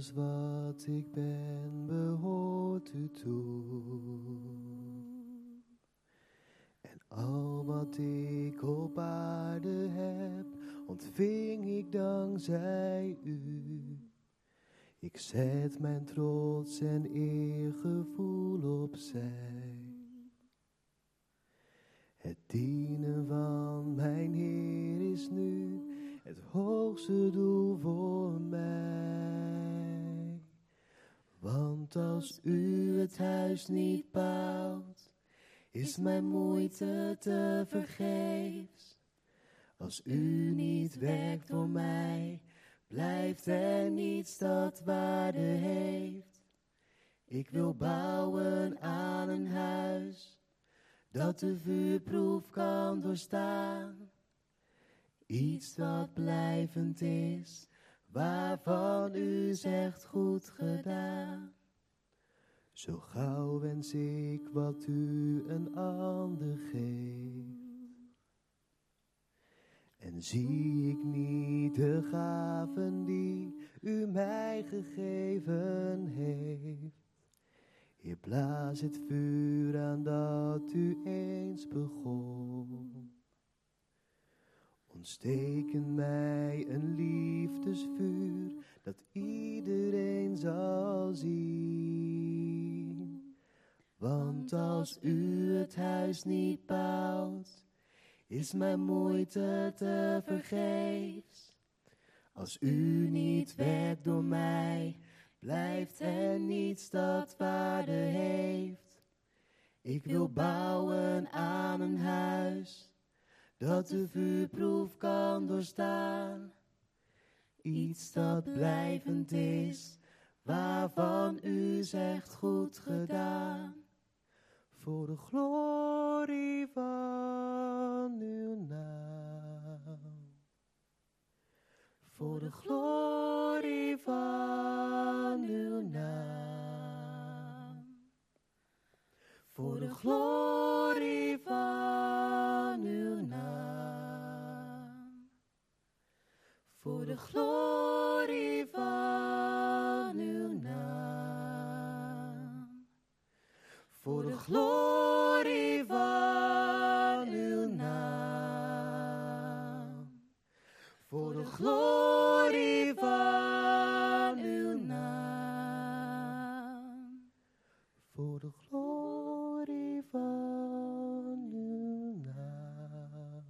Alles wat ik ben behoort u toe. En al wat ik op aarde heb, ontving ik dankzij u. Ik zet mijn trots en eergevoel opzij. Het dienen van mijn Heer is nu het hoogste doel voor als u het huis niet bouwt, is mijn moeite te vergeefs. Als u niet werkt voor mij, blijft er niets dat waarde heeft. Ik wil bouwen aan een huis dat de vuurproef kan doorstaan. Iets dat blijvend is, waarvan u zegt goed gedaan. Zo gauw wens ik wat u een ander geeft. En zie ik niet de gaven die u mij gegeven heeft. Heer, blaas het vuur aan dat u eens begon. Ontsteken mij een liefdesvuur Want als u het huis niet bouwt, is mijn moeite te vergeefs. Als u niet werkt door mij, blijft er niets dat waarde heeft. Ik wil bouwen aan een huis dat de vuurproef kan doorstaan. Iets dat blijvend is, waarvan u zegt goed gedaan. Voor de glorie van glorie van uw naam. Voor de glorie van uw naam.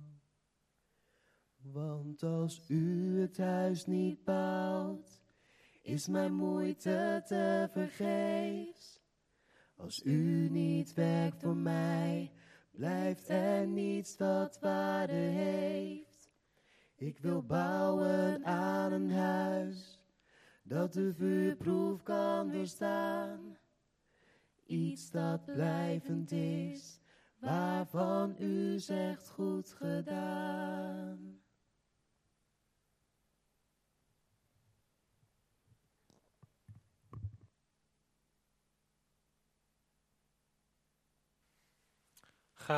Want als u het huis niet bouwt, is mijn moeite te vergeefs. Als u niet werkt voor mij, blijft er niets dat waarde heeft. Ik wil bouwen aan een huis dat de vuurproef kan doorstaan. Iets dat blijvend is, waarvan u zegt goed gedaan.